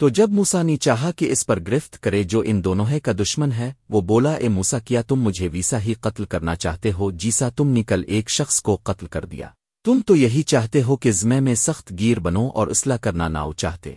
تو جب موسا نے چاہا کہ اس پر گرفت کرے جو ان دونوں کا دشمن ہے، وہ بولا، اے موسا کیا تم مجھے ویسا ہی قتل کرنا چاہتے ہو جیسا تم نے کل ایک شخص کو قتل کر دیا؟ تم تو یہی چاہتے ہو کہ زمے میں سخت گیر بنو اور اصلاح کرنا نہ چاہتے۔